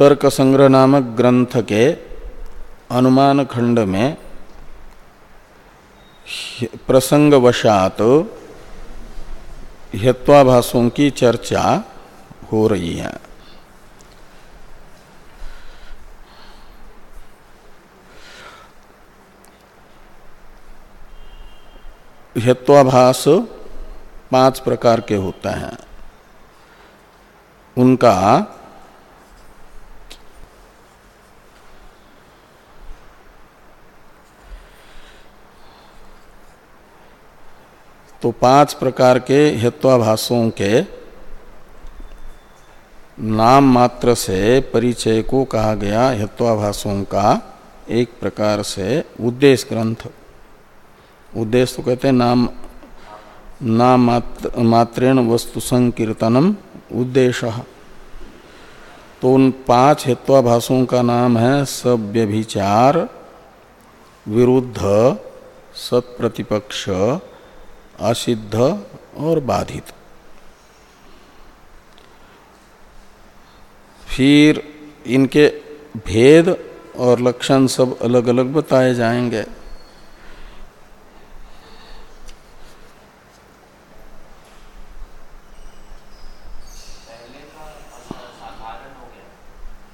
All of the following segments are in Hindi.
तर्क संग्रह नामक ग्रंथ के अनुमान खंड में प्रसंगवशात हेत्वाभाषों की चर्चा हो रही है। हेत्वाभाष पाँच प्रकार के होते हैं। उनका तो पाँच प्रकार के हेत्वाभाषों के नाम मात्र से परिचय को कहा गया हेत्वाभाषों का एक प्रकार से उद्देश्य ग्रंथ। उद्देश्य तो कहते हैं नाम नाम मात्र, मात्रेण वस्तु संकीर्तनम उद्देश्य तो उन पाँच हेत्वाभाषों का नाम है सव्यभिचार विरुद्ध सत्प्रतिपक्ष असिद्ध और बाधित। फिर इनके भेद और लक्षण सब अलग अलग बताए जाएँगे।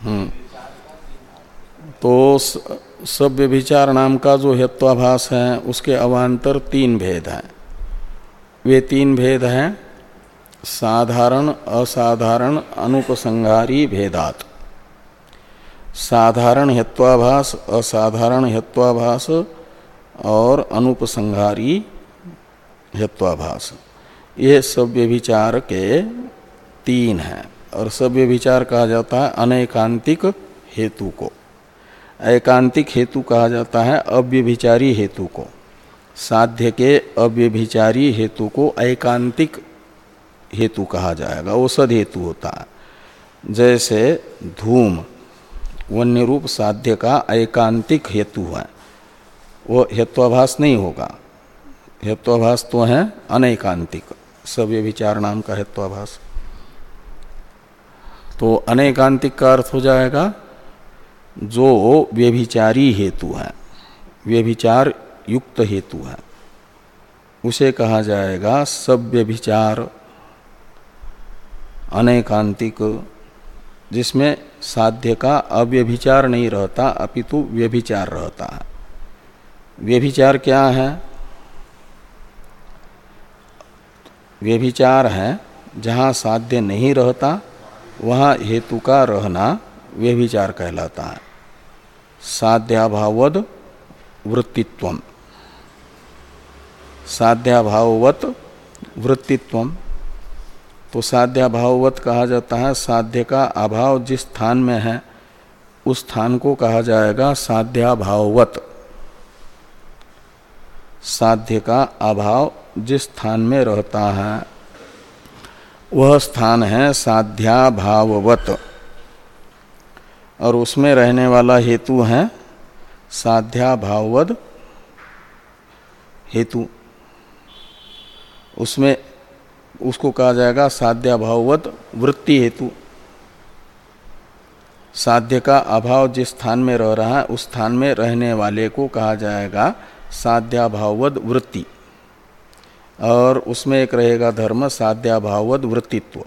हम्म। तो सभ्य विचार नाम का जो हेत्वाभास है, उसके अवान्तर तीन भेद हैं। वे तीन भेद हैं, साधारण, असाधारण अनुपसंहारी भेदात। साधारण हेत्वाभास असाधारण हेत्वाभास और अनुपसंहारी हेत्वाभास ये सभ्य विचार के तीन हैं और सभ्य विचार कहा जाता है अनेकांतिक हेतु को। एकांतिक हेतु कहा जाता है अव्यभिचारी हेतु को। साध्य के अव्यभिचारी हेतु को एकांतिक हेतु कहा जाएगा औषध हेतु होता है। जैसे धूम वन्य रूप साध्य का एकांतिक हेतु है, वो हेत्वाभास नहीं होगा। हेत्वाभास तो है अनेकांतिक सव्य विचार नाम का हेत्वाभास। तो अनेकांतिक का अर्थ हो जाएगा, जो व्यभिचारी हेतु है, व्यभिचार युक्त हेतु है। उसे कहा जाएगा सभ्य विचार अनेकांतिक, जिसमें साध्य का अव्यभिचार नहीं रहता, अपितु व्यभिचार रहता है। व्यभिचार क्या है? व्यभिचार है, जहाँ साध्य नहीं रहता, वहाँ हेतु का रहना व्यभिचार कहलाता है। साध्याभावद वृत्तित्व साध्याभाववत वृत्तित्व तो साध्याभाववत कहा जाता है, साध्य का अभाव जिस स्थान में है, उस स्थान को कहा जाएगा साध्याभाववत। साध्य का अभाव जिस स्थान में रहता है, वह स्थान है साध्याभाववत। और उसमें रहने वाला हेतु है साध्याभाववद हेतु। उसमें उसको कहा जाएगा साध्याभाववत वृत्ति हेतु। साध्य का अभाव जिस स्थान में रह रहा है, उस स्थान में रहने वाले को कहा जाएगा साध्याभाववद वृत्ति। और उसमें एक रहेगा धर्म साध्याभाववद वृत्तित्व।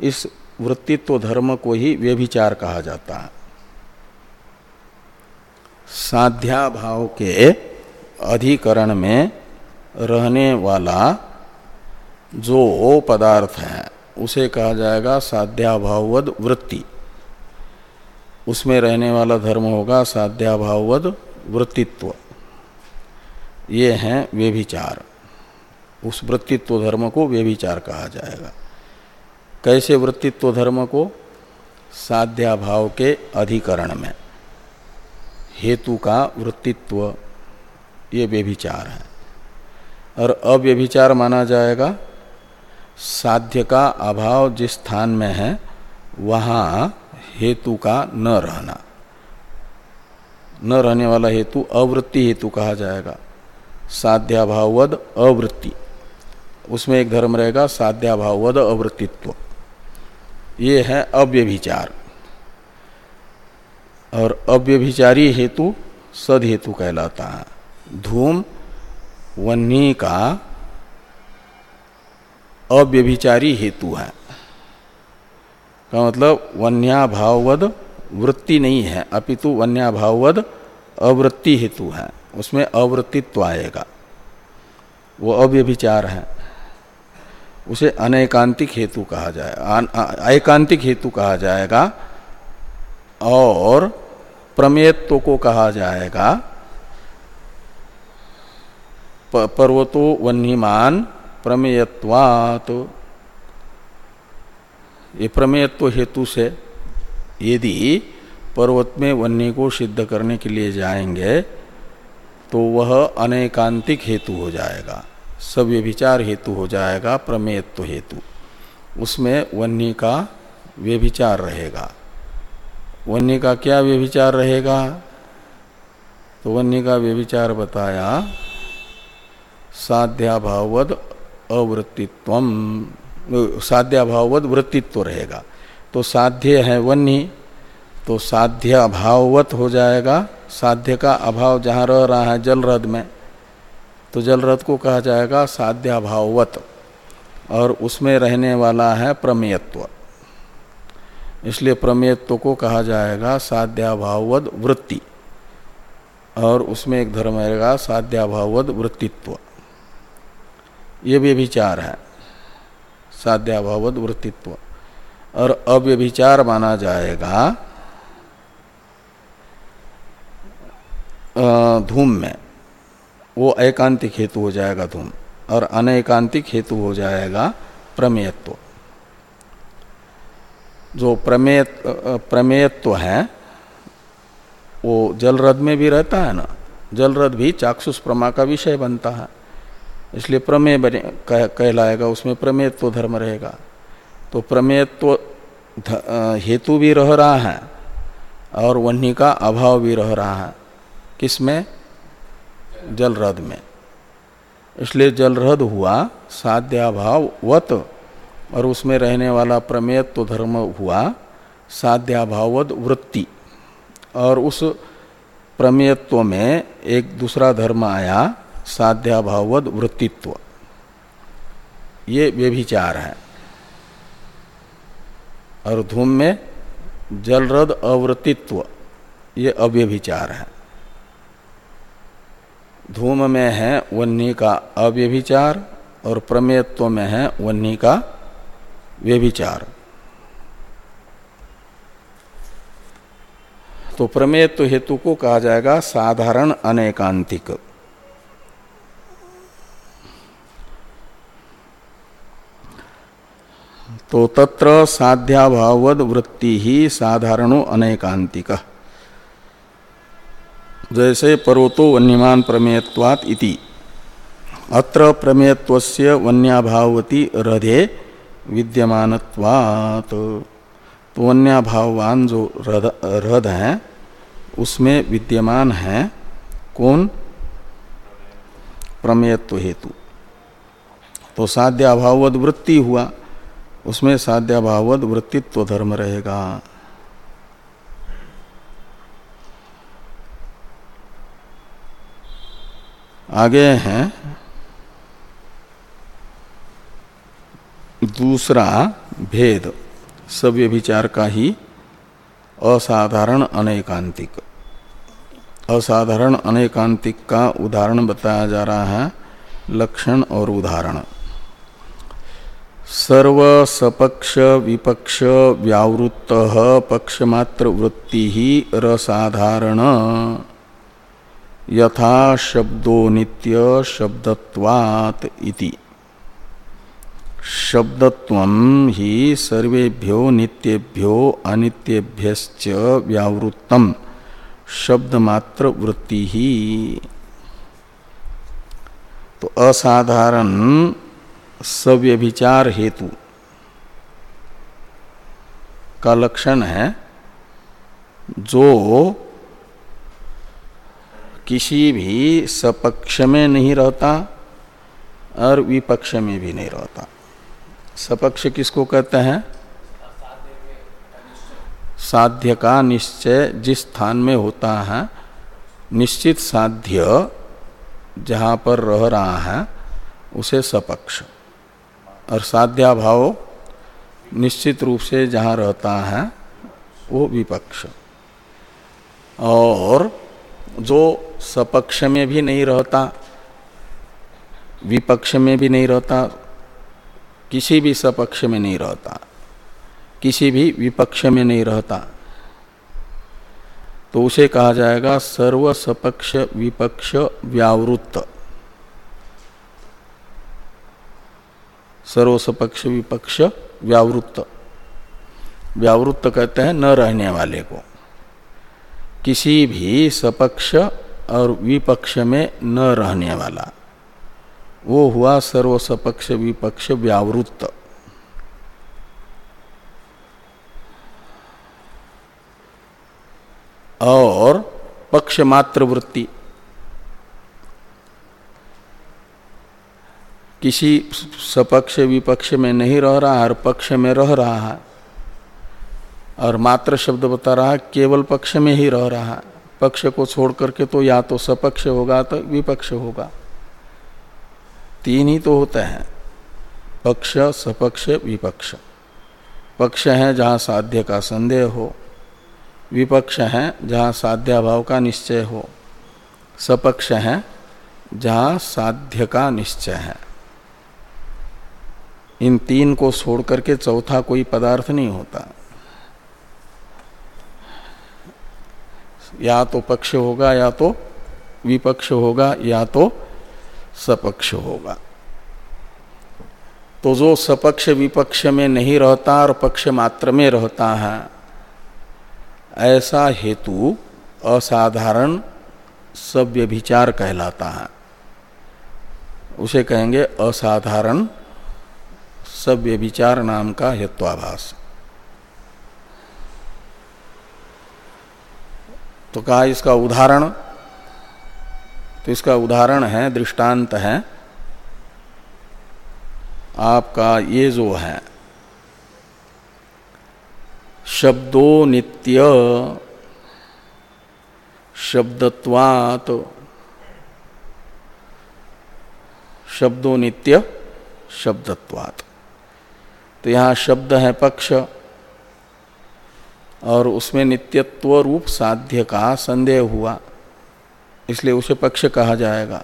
इस वृत्तित्व धर्म को ही व्यभिचार कहा जाता है। साध्याभाव के अधिकरण में रहने वाला जो पदार्थ है, उसे कहा जाएगा साध्याभाववद वृत्ति। उसमें रहने वाला धर्म होगा साध्याभाववद वृत्तित्व। ये हैं व्यभिचार। उस वृत्तित्व धर्म को व्यभिचार कहा जाएगा। कैसे वृत्तित्व धर्म को? साध्याभाव के अधिकरण में। हेतु का वृत्तित्व, ये व्यभिचार है। और अव्यभिचार माना जाएगा साध्य का अभाव जिस स्थान में है, वहाँ हेतु का न रहना। न रहने वाला हेतु अवृत्ति हेतु कहा जाएगा। साध्याभाववद अवृत्ति। उसमें एक धर्म रहेगा, साध्याभाववद अवृत्तित्व। ये है अव्यभिचार। और अव्यभिचारी हेतु सद हेतु कहलाता है। धूम वन्नी का अव्यभिचारी हेतु है। का मतलब वन्याभाववद वृत्ति नहीं है। अपितु वन्याभाववद अवृत्ति हेतु है। उसमें अवृत्तित्व आएगा। वो अव्यभिचार है। उसे अनैकांतिक हेतु कहा जाए एकांतिक हेतु कहा जाएगा और प्रमेयत्व को कहा जाएगा पर्वतो वन्यमान प्रमेयत्वात। ये प्रमेयत्व हेतु से यदि पर्वत में वन्य को सिद्ध करने के लिए जाएँगे तो वह अनेकांतिक हेतु हो जाएगा। सब व्यभिचार हेतु हो जाएगा, प्रमेयत्व हेतु। उसमें वन्य का व्यभिचार रहेगा। वन्य का क्या व्यभिचार रहेगा? तो वन्य का व्यभिचार बताया, साध्याभावद अवृत्तित्व साध्याभावद वृत्तित्व रहेगा। तो साध्य है वन्य तो साध्य अभाववत हो जाएगा। साध्य का अभाव जहाँ रह रहा है जल रद में तो जल रथ को कहा जाएगा साध्य अभाववत और उसमें रहने वाला है प्रमेयत्व। इसलिए प्रमेयत्व को कहा जाएगा साध्याभाववद वृत्ति। और उसमें एक धर्म रहेगा साध्याभाववद वृत्तित्व। ये भी विचार है। साध्याभाववद वृत्तित्व। और अव्यभिचार माना जाएगा धूम में। वो एकांतिक हेतु हो जाएगा धूम, और अनैकांतिक हेतु हो जाएगा प्रमेयत्व। जो प्रमेय प्रमेयत्व है, वो जलरद में भी रहता है ना? जलरद भी चाक्षुष प्रमा का विषय बनता है। इसलिए प्रमेय बने कह, कहलाएगा उसमें प्रमेयत्व धर्म रहेगा। तो प्रमेयत्व हेतु भी रह रहा है और वन्य का अभाव भी रह रहा है। किसमें जलरद में। इसलिए जलरद हुआ साध्याभाव वत और उसमें रहने वाला प्रमेयत्व धर्म हुआ साध्याभावद वृत्ति। और उस प्रमेयत्व में एक दूसरा धर्म आया साध्याभावद वृत्तित्व। ये व्यभिचार है। और धूम में जलरद अवृत्तित्व, ये अव्यभिचार है। धूम में है वन्नी का अव्यभिचार और प्रमेयत्व में है वन्नी का व्यभिचार तो प्रमेयत्व हेतु को कहा जाएगा साधारण अनेकांतिक। तो तत्र साध्याभावद वृत्ति ही साधारणो अनेकांतिक जैसे पर्वतो वन्यमान प्रमेयत्वात इति। अत्र प्रमेयत्वस्य वन्याभावती हृदय विद्यमानत्वात्। तो वन्याभाववान जो हृद है, उसमें विद्यमान है कौन? प्रमेयत्व हेतु। तो साध्याभावद वृत्ति हुआ। उसमें साध्याभावद वृत्तित्व धर्म रहेगा। आगे हैं। दूसरा भेद सव्य विचार का ही असाधारण अनेकांतिक। असाधारण अनेकांतिक का उदाहरण बताया जा रहा है, लक्षण और उदाहरण। सर्व सपक्ष विपक्ष व्यावृत्त पक्षमात्र वृत्ति ही रसाधारण। यथा शब्दो नित्य शब्दत्वात् इति। शब्दत्व ही सर्वेभ्यो नित्येभ्यो अनित्येभ्यश्च व्यावृत्तम। शब्दमात्र वृत्ति ही तो असाधारण सव्यभिचार हेतु। का लक्षण है, जो किसी भी सपक्ष में नहीं रहता और विपक्ष में भी नहीं रहता। सपक्ष किसको कहते हैं? साध्य का निश्चय जिस स्थान में होता है, निश्चित साध्य जहाँ पर रह रहा है, उसे सपक्ष। और साध्या भाव निश्चित रूप से जहाँ रहता है, वो विपक्ष। और जो सपक्ष में भी नहीं रहता, विपक्ष में भी नहीं रहता, किसी भी सपक्ष में नहीं रहता, किसी भी विपक्ष में नहीं रहता तो उसे कहा जाएगा सर्व सपक्ष विपक्ष व्यावृत्त। सर्व सपक्ष विपक्ष व्यावृत्त। व्यावृत्त कहते हैं न रहने वाले को। किसी भी सपक्ष और विपक्ष में न रहने वाला। वो हुआ सर्व सपक्ष विपक्ष व्यावृत्त। और पक्ष मात्र वृत्ति किसी सपक्ष विपक्ष में नहीं रह रहा, हर पक्ष में रह रहा है। और मात्र शब्द बता रहा केवल पक्ष में ही रह रहा है। पक्ष को छोड़ करके तो या तो सपक्ष होगा तो विपक्ष होगा। तीन ही तो होते हैं, पक्ष, सपक्ष, विपक्ष। पक्ष है जहाँ साध्य का संदेह हो, विपक्ष है जहाँ साध्याभाव का निश्चय हो। सपक्ष है जहाँ साध्य का निश्चय है। इन तीन को छोड़ करके चौथा कोई पदार्थ नहीं होता। या तो पक्ष होगा, या तो विपक्ष होगा, या तो सपक्ष होगा। तो जो सपक्ष विपक्ष में नहीं रहता और पक्ष मात्र में रहता है, ऐसा हेतु असाधारण सभ्य विचार कहलाता है। उसे कहेंगे असाधारण सभ्य विचार नाम का हेत्वाभास तो कहा इसका उदाहरण तो इसका उदाहरण है, दृष्टांत है, आपका ये जो है, शब्दो नित्य, शब्दत्वात, शब्दो नित्य, शब्दत्वात। तो यहाँ शब्द है पक्ष। और उसमें नित्यत्व रूप साध्य का संदेह हुआ, इसलिए उसे पक्ष कहा जाएगा।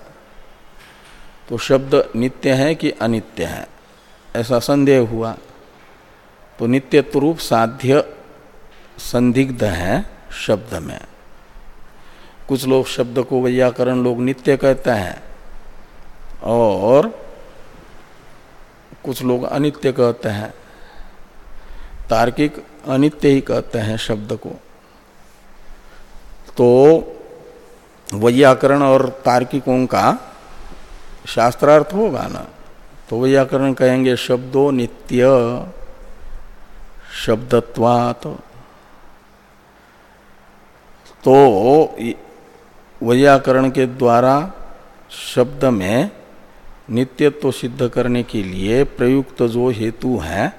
तो शब्द नित्य है कि अनित्य है? ऐसा संदेह हुआ। तो नित्यत्व रूप साध्य संदिग्ध है शब्द में। कुछ लोग शब्द को वैयाकरण लोग नित्य कहते हैं। और कुछ लोग अनित्य कहते हैं। तार्किक अनित्य ही कहते हैं शब्द को। तो वैयाकरण और तार्किकों का शास्त्रार्थ होगा ना? तो वैयाकरण कहेंगे शब्दों नित्य, शब्दत्वात। तो वैयाकरण के द्वारा शब्द में नित्यत्व सिद्ध करने के लिए प्रयुक्त जो हेतु है,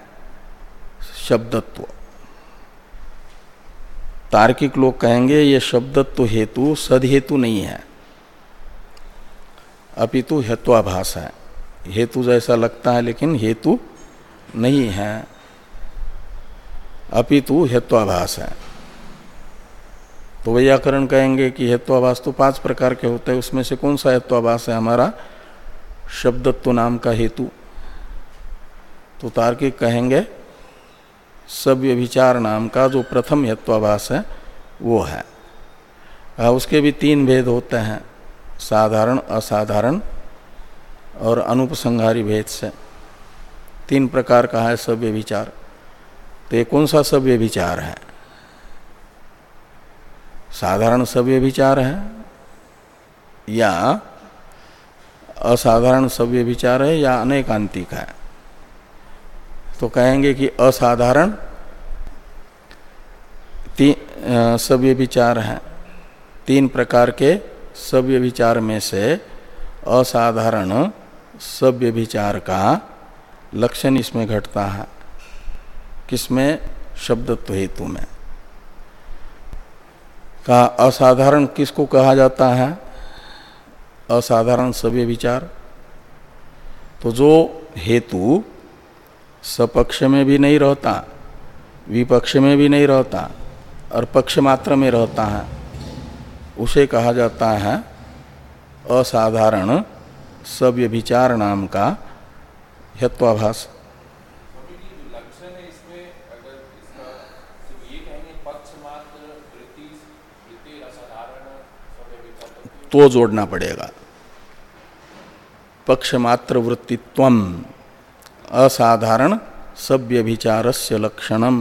शब्दत्व। तार्किक लोग कहेंगे, ये शब्दत्व हेतु सद हेतु नहीं है। अपितु हेत्वाभास है। हेतु जैसा लगता है, लेकिन हेतु नहीं है। अपितु हेत्वाभास है। तो व्याकरण कहेंगे कि हेत्वाभास तो पाँच प्रकार के होते हैं, उसमें से कौन सा हेत्वाभास है हमारा? शब्दत्व नाम का हेतु। तो तार्किक कहेंगे सव्य विचार नाम का जो प्रथम हेत्वाभास है, वो है। उसके भी तीन भेद होते हैं, साधारण, असाधारण और अनुपसंहारी भेद से। तीन प्रकार का है सभ्य विचार तो ये कौन सा सभ्य विचार है? साधारण सव्य विचार है या असाधारण सव्य विचार है या अनेकांतिक है? तो कहेंगे कि असाधारण सव्य विचार है। तीन प्रकार के सव्य विचार में से असाधारण सभ्य विचार का लक्षण इसमें घटता है। किसमें? शब्दत्व हेतु में। का असाधारण किसको कहा जाता है? असाधारण सभी विचार तो जो हेतु सपक्ष में भी नहीं रहता, विपक्ष में भी नहीं रहता, और पक्ष मात्र में रहता है, उसे कहा जाता है असाधारण सव्य विचार नाम का हेत्वाभास तो जोड़ना पड़ेगा। पक्षमात्र वृत्तित्व असाधारण सभ्य विचार से लक्षणम।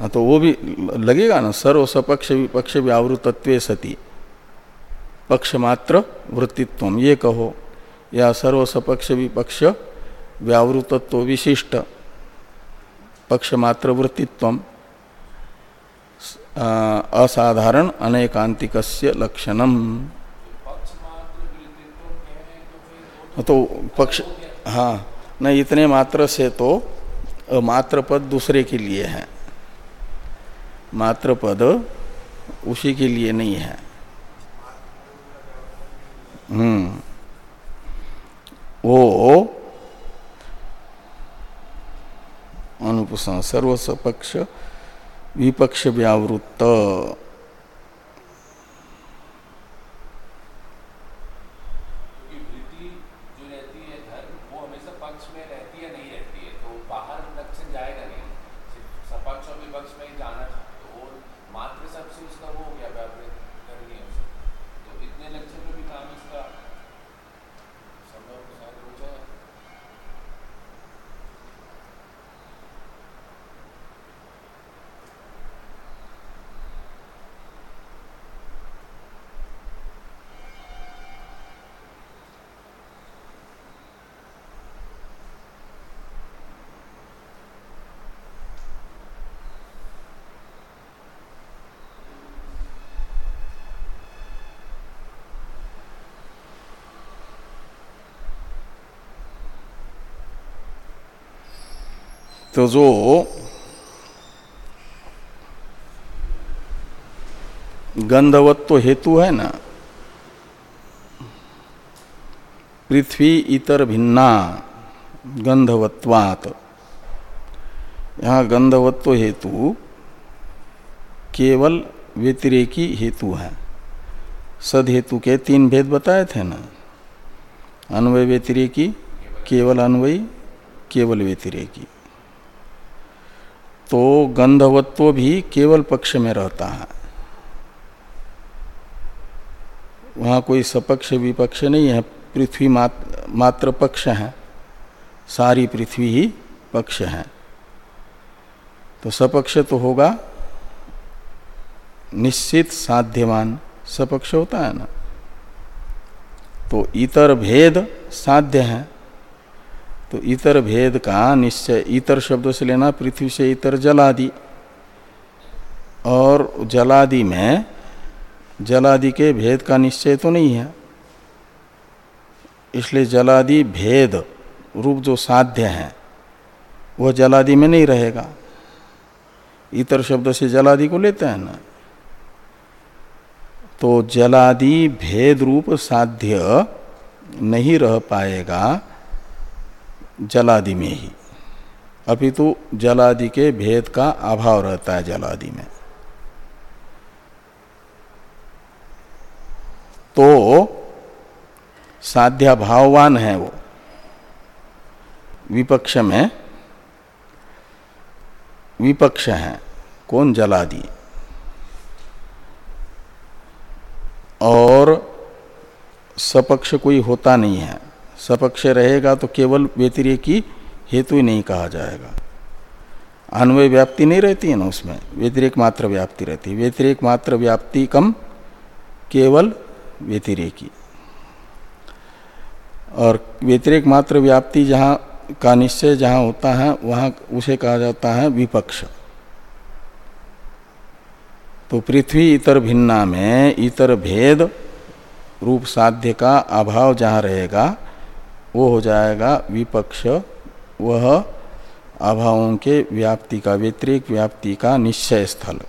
हाँ तो वो भी लगेगा ना सर्व सपक्ष विपक्ष व्यावृतत्व सती। पक्षमात्र वृत्तित्व ये कहो, या सर्व सपक्ष विपक्ष व्यावृतत्व विशिष्ट पक्षमात्र वृत्तित्व असाधारण अनेकांतिक लक्षणम। तो पक्ष हाँ न इतने मात्र से तो मात्र पद दूसरे के लिए है। मात्र पद उसी के लिए नहीं है। हम्म। वो अनुपसन सर्वसपक्ष विपक्ष व्यावृत्त तो जो गंधवत्व हेतु है ना, पृथ्वी इतर भिन्ना गंधवत्वात। यहाँ गंधवत्व हेतु केवल व्यतिरेकी हेतु है। सद हेतु के तीन भेद बताए थे ना, अन्वय व्यतिरेकी, केवल अन्वयी, केवल व्यतिरेकी। तो गंधवत्व भी केवल पक्ष में रहता है। वहाँ कोई सपक्ष विपक्ष नहीं है पृथ्वी मात, मात्र पक्ष है। सारी पृथ्वी ही पक्ष है। तो सपक्ष तो होगा निश्चित साध्यवान सपक्ष होता है ना। तो इतर भेद साध्य है। तो इतर भेद का निश्चय, इतर शब्द से लेना पृथ्वी से इतर जलादि। और जलादि में, जलादि के भेद का निश्चय तो नहीं है। इसलिए जलादि भेद रूप जो साध्य है, वह जलादि में नहीं रहेगा। इतर शब्द से जलादि को लेते हैं ना। तो जलादि भेद रूप साध्य नहीं रह पाएगा। जलादि में ही। अपितु जलादि के भेद का अभाव रहता है जलादि में। तो साध्या भाववान है वो। विपक्ष में विपक्ष है, कौन जलादि? और सपक्ष कोई होता नहीं है। सपक्ष रहेगा तो केवल व्यतिरेकी हेतु ही नहीं कहा जाएगा। अन्वय व्याप्ति नहीं रहती है ना उसमें। व्यतिरेक मात्र व्याप्ति रहती है। व्यतिरेक मात्र व्याप्ति कम, केवल व्यतिरेकी और व्यतिरेक मात्र व्याप्ति जहाँ का निश्चय जहाँ होता है, वहाँ उसे कहा जाता है विपक्ष। तो पृथ्वी इतर भिन्ना में इतर भेद रूप साध्य का अभाव जहाँ रहेगा वो हो जाएगा विपक्ष। वह अभावों के व्याप्ति का व्यतिरिक व्याप्ति का निश्चय स्थल।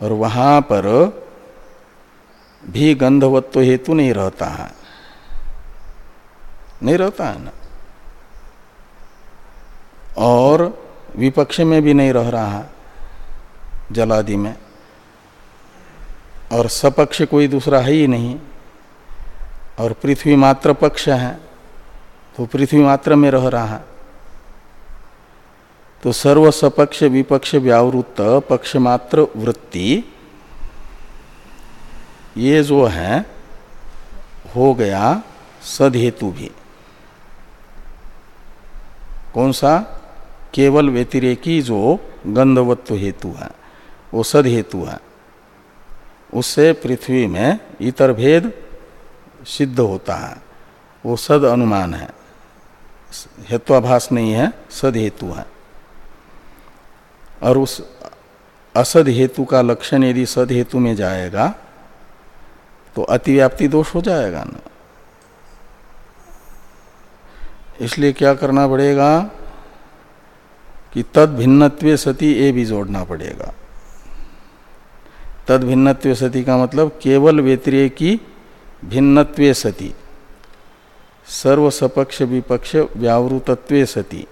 और वहाँ पर भी गंधवत्व हेतु नहीं रहता है। नहीं रहता है ना? और विपक्ष में भी नहीं रह रहा है जलादि में। और सपक्ष कोई दूसरा है ही नहीं। और पृथ्वी मात्र पक्ष है तो पृथ्वी मात्र में रह रहा है। तो सर्व सपक्ष विपक्ष, व्यावृत्त, पक्ष मात्र, वृत्ति, ये जो है, हो गया सदहेतु भी। कौन सा? केवल व्यतिरेकी जो गंधवत्व हेतु है, वो सद हेतु है। उससे पृथ्वी में इतर भेद सिद्ध होता है। वो सद अनुमान है। हेत्वाभास नहीं है, सद हेतु है। और उस असद हेतु का लक्षण यदि सद हेतु में जाएगा तो अतिव्याप्ति दोष हो जाएगा ना। इसलिए क्या करना पड़ेगा कि तद भिन्नत्व सती ये भी जोड़ना पड़ेगा। तद भिन्नत्व सती का मतलब केवल व्यतिरेकी भिन्नत्व सती। सर्व सपक्ष विपक्ष व्यावृतत्व सती।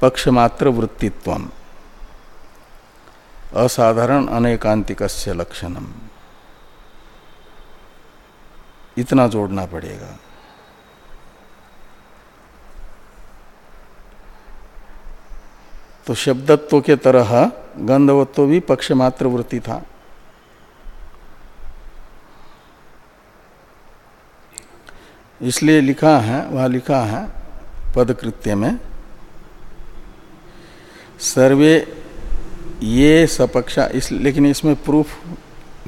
पक्षमात्र वृत्तित्व असाधारण अनेकांतिक लक्षणम। इतना जोड़ना पड़ेगा। तो शब्दत्व के तरह गंधवत्व भी पक्षमात्र वृत्ति था। इसलिए लिखा है, वह लिखा है, पदकृत्य में, सर्वे ये सपक्षा, इस, लेकिन इसमें प्रूफ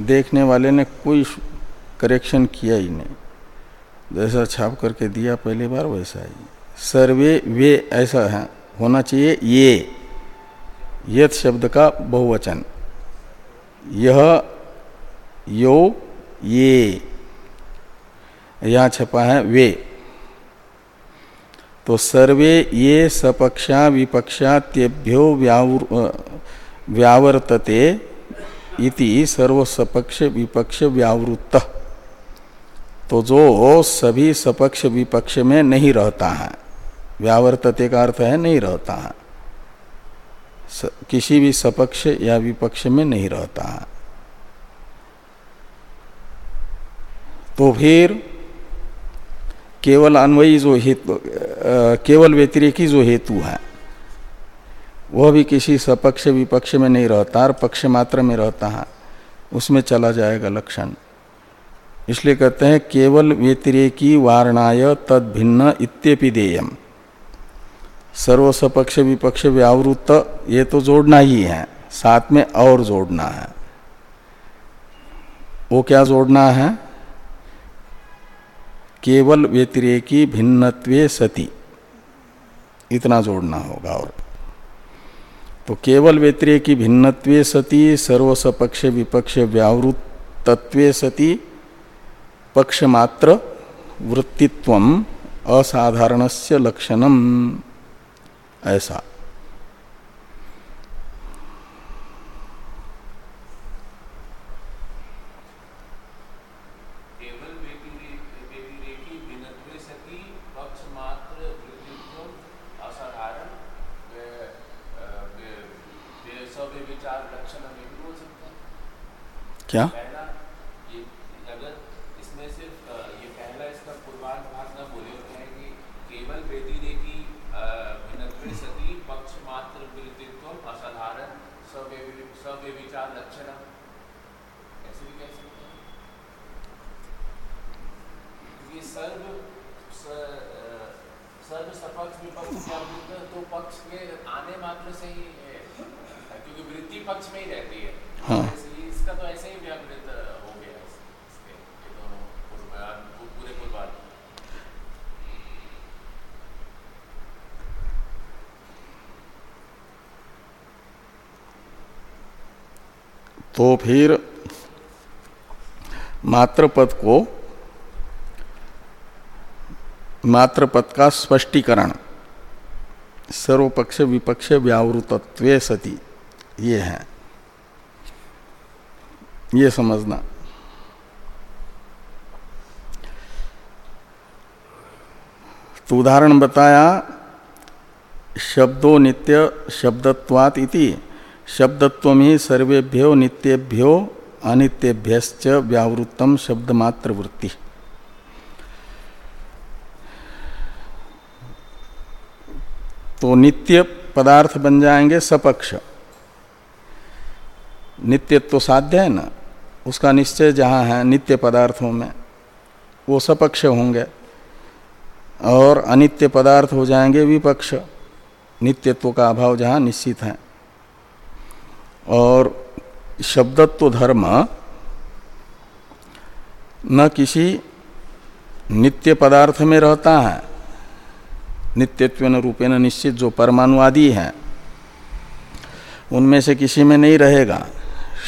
देखने वाले ने कोई करेक्शन किया ही नहीं। जैसा छाप करके दिया पहली बार, वैसा ही। सर्वे वे ऐसा है, होना चाहिए ये। यथ शब्द का बहुवचन। यह यो, ये। यहाँ छपा है वे। तो सर्वे ये सपक्षा विपक्षा तेभ्यो व्यावर्तते इति सर्व सपक्ष विपक्ष व्यावृत्त। तो जो सभी सपक्ष विपक्ष में नहीं रहता है, व्यावर्तते का अर्थ है नहीं रहता है। किसी भी सपक्ष या विपक्ष में नहीं रहता है। तो फिर केवल अन्वयी जो हेतु केवल व्यतिरेकी जो हेतु है, वह भी किसी सपक्ष विपक्ष में नहीं रहता और पक्ष मात्र में रहता है, उसमें चला जाएगा लक्षण। इसलिए कहते हैं, केवल व्यतिरेकी वारणाय तद भिन्न इत्यपि देयम। सर्व सपक्ष विपक्ष व्यावृत्त, ये तो जोड़ना ही है, साथ में और जोड़ना है। वो क्या जोड़ना है? केवल व्यतिरेकी भिन्नत्वे सती। इतना जोड़ना होगा और। तो केवल व्यतिरेकी भिन्नत्वे सती, सर्वसपक्ष विपक्ष व्यावृत्तत्वे सती, पक्षमात्र वृत्तित्व असाधारणस्य लक्षणम। ऐसा। क्या तो फिर मात्र पद को मात्र पद का स्पष्टीकरण, सर्वपक्ष विपक्ष व्यावृतत्व सती, ये है। ये समझना। तो उदाहरण बताया शब्दों नित्य शब्दत्वात इति। शब्दत्व ही सर्वेभ्यो नित्येभ्यो अनित्यभ्यश्च व्यावृत्तम शब्द मात्र वृत्ति तो नित्य पदार्थ बन जाएँगे सपक्ष। नित्यत्व तो साध्य है ना? उसका निश्चय जहाँ है, नित्य पदार्थों में, वो सपक्ष होंगे। और अनित्य पदार्थ हो जाएँगे विपक्ष। नित्यत्व का अभाव जहाँ निश्चित है। और शब्दत्व धर्म न किसी नित्य पदार्थ में रहता है। नित्यत्व रूपेण निश्चित जो परमाणु आदि हैं, उनमें से किसी में नहीं रहेगा।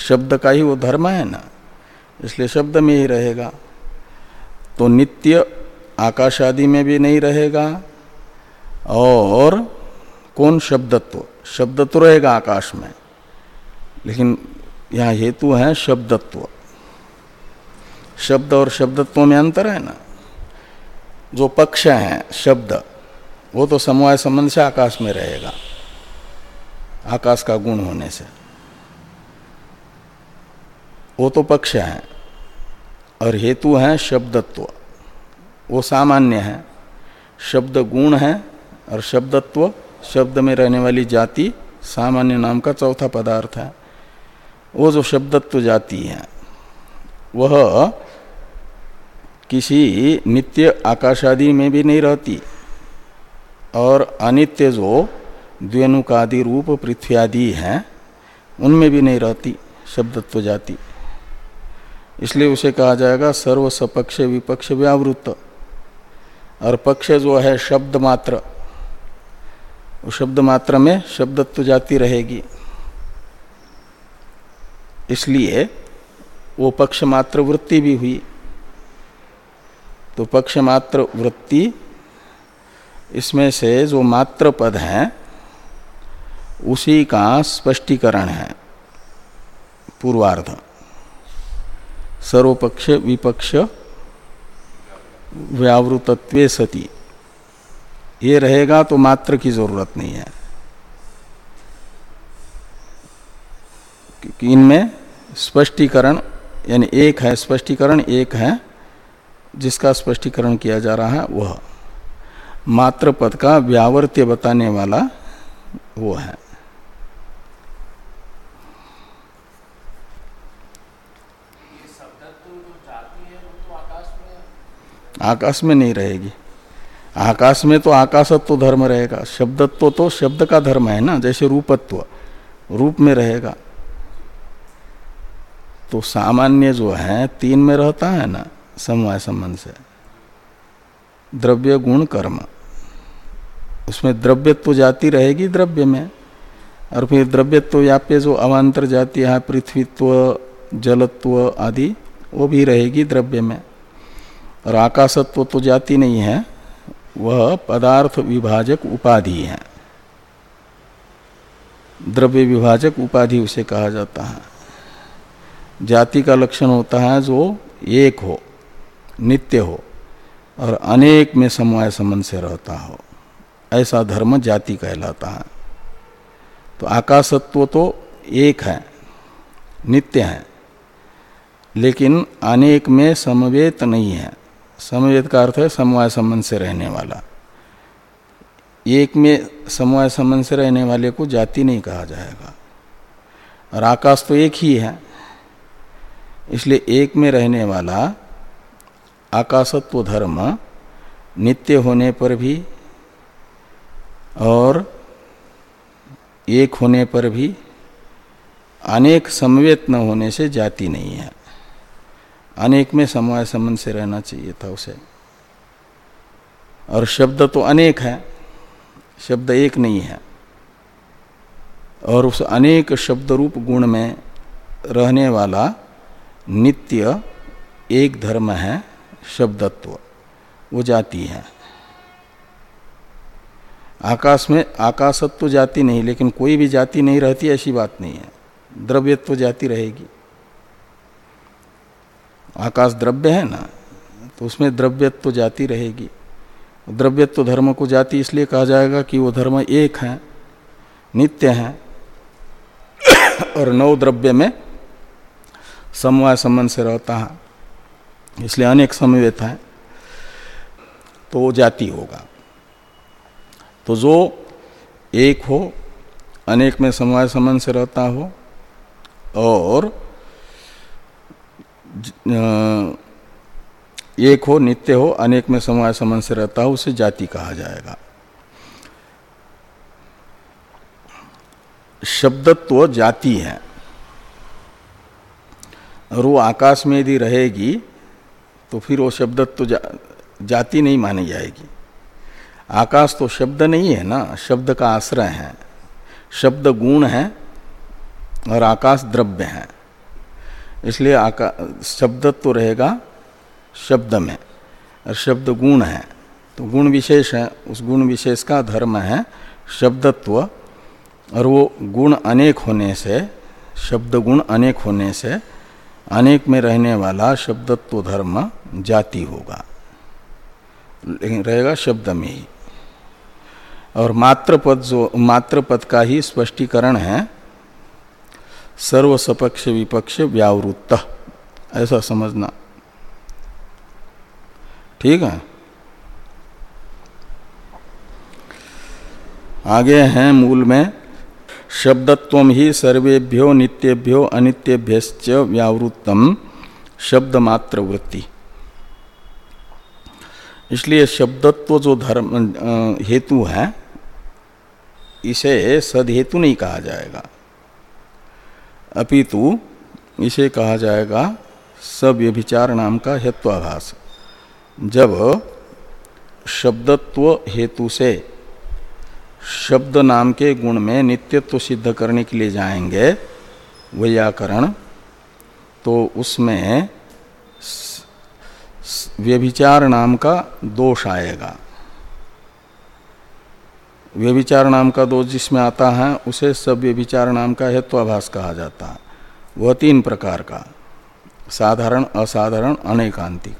शब्द का ही वो धर्म है ना, इसलिए शब्द में ही रहेगा। तो नित्य आकाश आदि में भी नहीं रहेगा। और कौन शब्दत्व? शब्द तो रहेगा आकाश में। लेकिन यहाँ हेतु है शब्दत्व। शब्द और शब्दत्व में अंतर है ना? जो पक्ष है, शब्द, वो तो समवाय संबंध से आकाश में रहेगा। आकाश का गुण होने से। वो तो पक्ष है और हेतु है शब्दत्व। वो सामान्य है। शब्द गुण है और शब्दत्व, शब्द में रहने वाली जाति सामान्य नाम का चौथा पदार्थ है। वो जो शब्दत्व जाति है, वह किसी नित्य आकाश आदि में भी नहीं रहती और अनित्य जो द्वेनुकादि रूप पृथ्वी आदि हैं, उनमें भी नहीं रहती, शब्दत्व जाति। इसलिए उसे कहा जाएगा सर्व सपक्ष विपक्ष व्यावृत्त। और पक्ष जो है शब्द मात्र वो शब्द मात्र में शब्दत्व जाति रहेगी। इसलिए वो पक्ष मात्र वृत्ति भी हुई। तो पक्ष मात्र वृत्ति इसमें से जो मात्र पद है, उसी का स्पष्टीकरण है। पूर्वार्ध। सर्वपक्ष विपक्ष व्यावृतत्व सती। ये रहेगा तो मात्र की ज़रूरत नहीं है। कि इनमें स्पष्टीकरण यानी एक है स्पष्टीकरण एक है जिसका स्पष्टीकरण किया जा रहा है वह। मात्र पद का व्यावर्त्य बताने वाला वो है। आकाश में नहीं रहेगी। आकाश में तो आकाशत्व तो धर्म रहेगा। शब्दत्व तो, तो शब्द का धर्म है ना जैसे रूपत्व। रूप में रहेगा। तो सामान्य जो है, तीन में रहता है ना, समवाय संबंध से। द्रव्य गुण कर्म। उसमें द्रव्यत्व जाति रहेगी द्रव्य में, और फिर द्रव्यत्व व्याप्य जो अवान्तर जाती है, पृथ्वीत्व, जलत्व आदि, वो भी रहेगी द्रव्य में। और आकाशत्व तो जाति नहीं है, वह पदार्थ विभाजक उपाधि है। द्रव्य विभाजक उपाधि उसे कहा जाता है। जाति का लक्षण होता है जो एक हो, नित्य हो और अनेक में समवाय संबंध से रहता हो। ऐसा धर्म जाति कहलाता है। तो आकाशत्व तो एक है, नित्य है, लेकिन अनेक में समवेत नहीं है। समवेत का अर्थ है समवाय संबंध से रहने वाला। एक में समवाय संबंध से रहने वाले को जाति नहीं कहा जाएगा। और आकाश तो एक ही है इसलिए एक में रहने वाला आकाशत्व धर्म नित्य होने पर भी और एक होने पर भी अनेक समवेत न होने से जाति नहीं है। अनेक में समवाय संबंध से रहना चाहिए था उसे। और शब्द तो अनेक है, शब्द एक नहीं है। और उस अनेक शब्द रूप गुण में रहने वाला नित्य एक धर्म है, शब्दत्व। वो जाति है। आकाश में आकाशत्व तो जाति नहीं, लेकिन कोई भी जाति नहीं रहती, ऐसी बात नहीं है। द्रव्यत्व तो जाति रहेगी। आकाश द्रव्य है ना तो उसमें द्रव्यत्व तो जाति रहेगी। द्रव्यत्व तो धर्म को जाति इसलिए कहा जाएगा कि वो धर्म एक है, नित्य है, और नौ द्रव्य में समवाय संबंध से रहता है, इसलिए अनेक समवेत है तो वो जाति होगा। तो जो एक हो, अनेक में समवाय संबंध से रहता हो, और एक हो, नित्य हो, अनेक में समवाय संबंध से रहता हो, उसे जाति कहा जाएगा। शब्दत्व जाति है। और वो आकाश में यदि रहेगी तो फिर वो शब्दत्व जा, जाति नहीं मानी जाएगी। आकाश तो शब्द नहीं है ना शब्द का आश्रय है। शब्द गुण है और आकाश द्रव्य है। इसलिए आका शब्दत्व तो रहेगा शब्द में और शब्द गुण है। तो गुण विशेष है उस गुण विशेष का धर्म है शब्दत्व और वो गुण अनेक होने से शब्द गुण अनेक होने से अनेक में रहने वाला शब्दत्व धर्म जाति होगा। लेकिन रहेगा शब्द में ही। और मात्र पद जो मात्र पद का ही स्पष्टीकरण है सर्व सपक्ष विपक्ष व्यावृत्त। ऐसा समझना। ठीक है? आगे हैं मूल में शब्दत्व ही सर्वेभ्यो नित्यभ्यो अनित्यभ्य व्यावृत्तम। शब्द मात्र वृत्ति इसलिए शब्दत्व जो धर्म हेतु है, इसे सदहेतु नहीं कहा जाएगा। अपितु इसे कहा जाएगा सव्यभिचार नाम का हेत्वाभास जब शब्दत्व हेतु से शब्द नाम के गुण में नित्यत्व सिद्ध करने के लिए जाएँगे, व्याकरण तो उसमें व्यभिचार नाम का दोष आएगा। व्यभिचार नाम का दोष जिसमें आता है, उसे सब व्यभिचार नाम का हेत्वाभास कहा जाता है। वह तीन प्रकार का, साधारण, असाधारण, अनेकांतिक।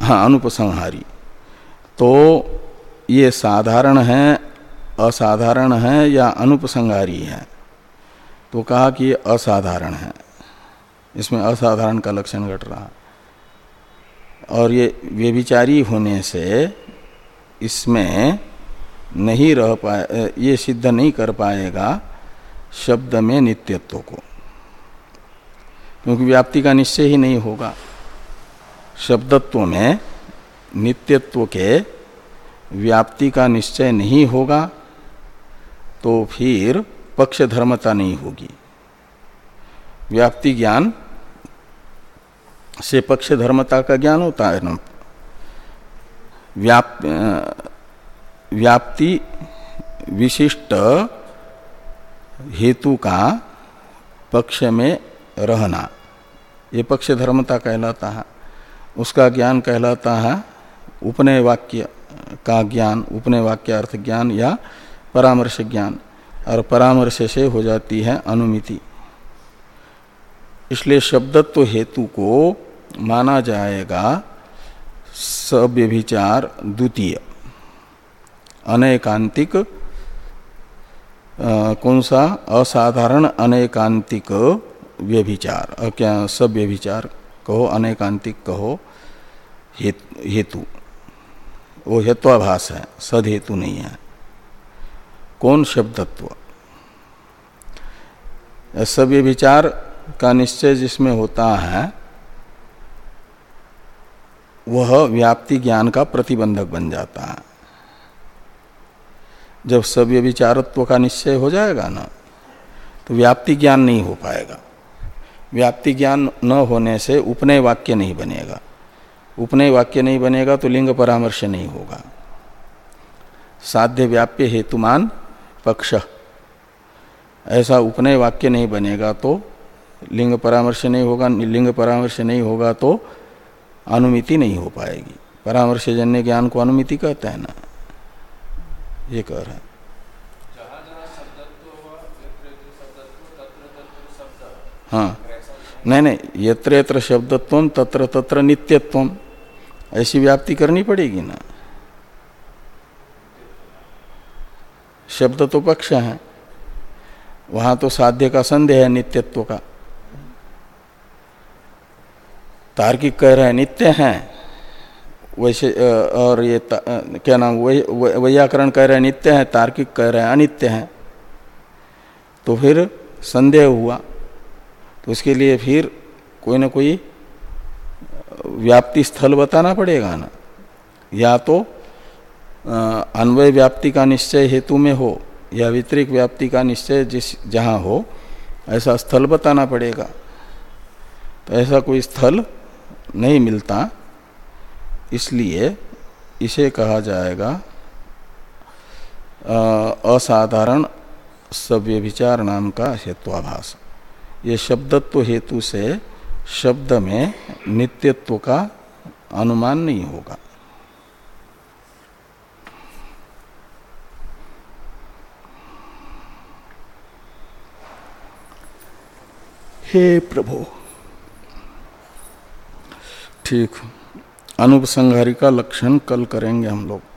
हाँ अनुपसंहारी। तो ये साधारण है, असाधारण है या अनुपसंहारी है? तो कहा कि ये असाधारण है। इसमें असाधारण का लक्षण घट रहा। और ये व्यभिचारी होने से इसमें नहीं रह पाए, ये सिद्ध नहीं कर पाएगा शब्द में नित्यत्व को। क्योंकि व्याप्ति का निश्चय ही नहीं होगा। शब्दत्व में नित्यत्व के व्याप्ति का निश्चय नहीं होगा तो फिर पक्ष धर्मता नहीं होगी। व्याप्ति ज्ञान से पक्ष धर्मता का ज्ञान होता है व्याप व्याप्ति विशिष्ट हेतु का पक्ष में रहना, ये पक्ष धर्मता कहलाता है। उसका ज्ञान कहलाता है उपनय वाक्य का ज्ञान उपनय वाक्य अर्थ ज्ञान या परामर्श ज्ञान, और परामर्श से हो जाती है अनुमिति। इसलिए शब्दत्व हेतु को माना जाएगा सव्यभिचार द्वितीय। अनेकांतिक कौन सा? असाधारण अनेकांतिक व्यभिचार। क्या सब व्यभिचार कहो अनेकांतिक, कहो हेतु। वो हेत्वाभास है सद हेतु नहीं है। कौन शब्दत्व? सभी विचार का निश्चय जिसमें होता है, वह व्याप्ति ज्ञान का प्रतिबंधक बन जाता है। जब सव्य विचारत्व का निश्चय हो जाएगा ना तो व्याप्ति ज्ञान नहीं हो पाएगा। व्याप्ति ज्ञान न होने से उपनय वाक्य नहीं बनेगा। उपनय वाक्य नहीं बनेगा तो लिंग परामर्श नहीं होगा। साध्य व्याप्य हेतुमान पक्ष। ऐसा उपनय वाक्य नहीं बनेगा तो लिंग परामर्श नहीं होगा लिंग परामर्श नहीं होगा तो अनुमिति नहीं हो पाएगी। परामर्श जन्य ज्ञान को अनुमिति कहते हैं ना। ये कह रहे हैं। हाँ। नहीं नहीं यत्र यत्र शब्दत्व तत्र तत्र नित्यत्व। ऐसी व्याप्ति करनी पड़ेगी ना। शब्द तो पक्ष है। वहाँ तो साध्य का संदेह है नित्यत्व का। तार्किक कह रहे हैं, नित्य हैं। वैसे और ये क्या नाम वैयाकरण कह रहे हैं, नित्य हैं। तार्किक कह रहे हैं, अनित्य हैं। तो फिर संदेह हुआ। तो उसके लिए फिर कोई ना कोई व्याप्ति स्थल बताना पड़ेगा ना? या तो अन्वय व्याप्ति का निश्चय हेतु में हो, या वितरिक व्याप्ति का निश्चय जिस, जहाँ हो, ऐसा स्थल बताना पड़ेगा। तो ऐसा कोई स्थल नहीं मिलता, इसलिए इसे कहा जाएगा असाधारण सव्य विचार नाम का हेत्वाभाष ये शब्दत्व हेतु से शब्द में नित्यत्व का अनुमान नहीं होगा। हे प्रभु, ठीक, अनुपसंहारी का लक्षण कल करेंगे हम लोग।